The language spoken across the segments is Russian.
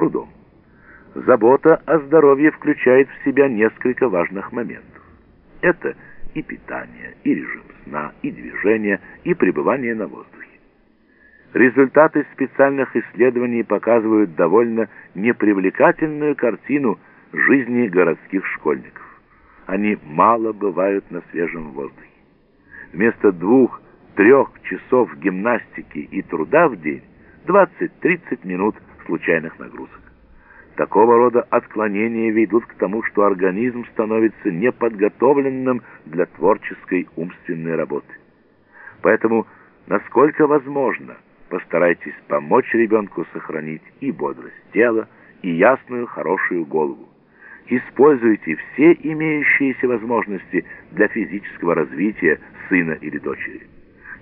трудом. Забота о здоровье включает в себя несколько важных моментов. Это и питание, и режим сна, и движение, и пребывание на воздухе. Результаты специальных исследований показывают довольно непривлекательную картину жизни городских школьников. Они мало бывают на свежем воздухе. Вместо двух-трех часов гимнастики и труда в день 20-30 минут случайных нагрузок. Такого рода отклонения ведут к тому, что организм становится неподготовленным для творческой умственной работы. Поэтому, насколько возможно, постарайтесь помочь ребенку сохранить и бодрость тела, и ясную, хорошую голову. Используйте все имеющиеся возможности для физического развития сына или дочери.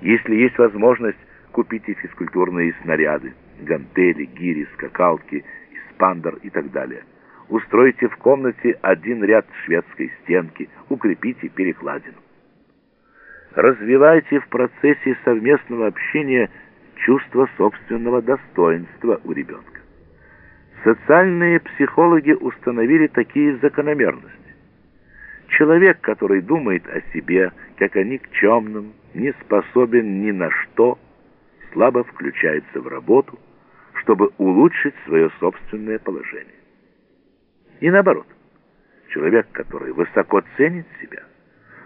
Если есть возможность, купите физкультурные снаряды, гантели, гири, скакалки, эспандер и так далее. Устройте в комнате один ряд шведской стенки, укрепите перекладину. Развивайте в процессе совместного общения чувство собственного достоинства у ребенка. Социальные психологи установили такие закономерности. Человек, который думает о себе, как о никчемном, не способен ни на что, слабо включается в работу, чтобы улучшить свое собственное положение. И наоборот, человек, который высоко ценит себя,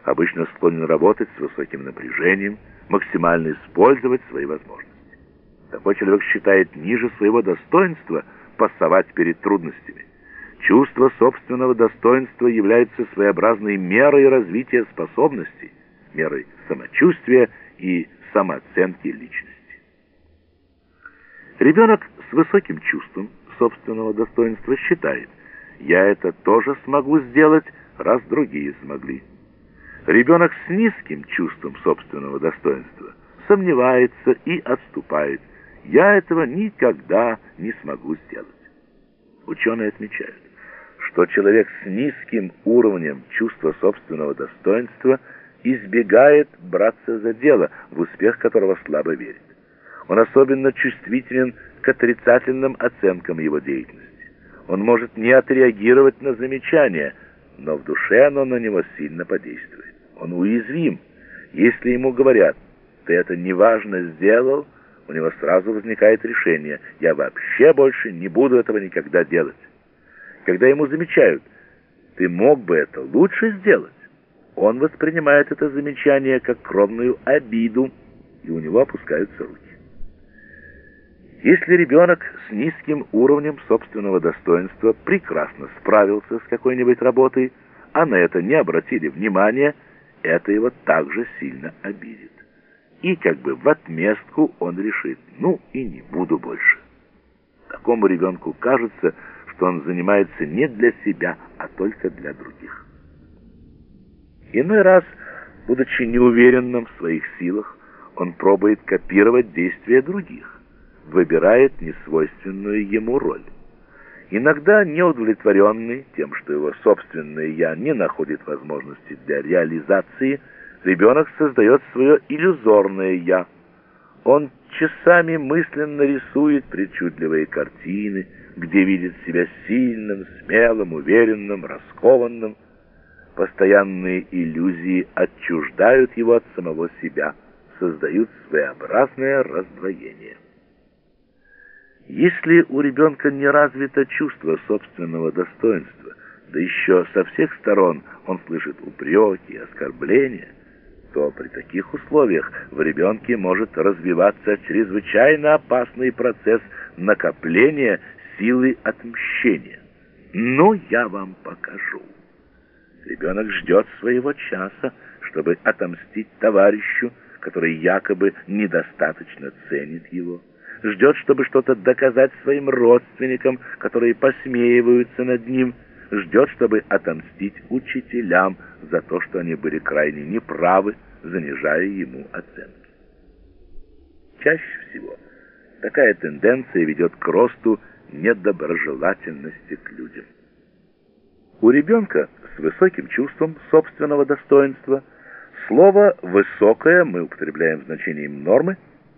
обычно склонен работать с высоким напряжением, максимально использовать свои возможности. Такой человек считает ниже своего достоинства пасовать перед трудностями. Чувство собственного достоинства является своеобразной мерой развития способностей, мерой самочувствия и самооценки личности. Ребенок с высоким чувством собственного достоинства считает, я это тоже смогу сделать, раз другие смогли. Ребенок с низким чувством собственного достоинства сомневается и отступает, я этого никогда не смогу сделать. Ученые отмечают, что человек с низким уровнем чувства собственного достоинства избегает браться за дело, в успех которого слабо верит. Он особенно чувствителен к отрицательным оценкам его деятельности. Он может не отреагировать на замечания, но в душе оно на него сильно подействует. Он уязвим. Если ему говорят, ты это неважно сделал, у него сразу возникает решение, я вообще больше не буду этого никогда делать. Когда ему замечают, ты мог бы это лучше сделать, он воспринимает это замечание как кровную обиду, и у него опускаются руки. Если ребенок с низким уровнем собственного достоинства прекрасно справился с какой-нибудь работой, а на это не обратили внимания, это его также сильно обидит и как бы в отместку он решит, ну и не буду больше. Такому ребенку кажется, что он занимается не для себя, а только для других. Иной раз, будучи неуверенным в своих силах, он пробует копировать действия других, выбирает несвойственную ему роль. Иногда неудовлетворенный тем, что его собственное «я» не находит возможности для реализации – ребенок создает свое иллюзорное «я». Он часами мысленно рисует причудливые картины, где видит себя сильным, смелым, уверенным, раскованным. Постоянные иллюзии отчуждают его от самого себя, создают своеобразное раздвоение. Если у ребенка не развито чувство собственного достоинства, да еще со всех сторон он слышит упреки, оскорбления – то при таких условиях в ребенке может развиваться чрезвычайно опасный процесс накопления силы отмщения. Ну, я вам покажу. Ребенок ждет своего часа, чтобы отомстить товарищу, который якобы недостаточно ценит его. Ждет, чтобы что-то доказать своим родственникам, которые посмеиваются над ним, ждет, чтобы отомстить учителям за то, что они были крайне неправы, занижая ему оценки. Чаще всего такая тенденция ведет к росту недоброжелательности к людям. У ребенка с высоким чувством собственного достоинства слово «высокое» мы употребляем в значении нормы,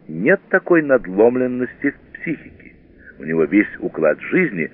нет такой надломленности в психике, У него весь уклад жизни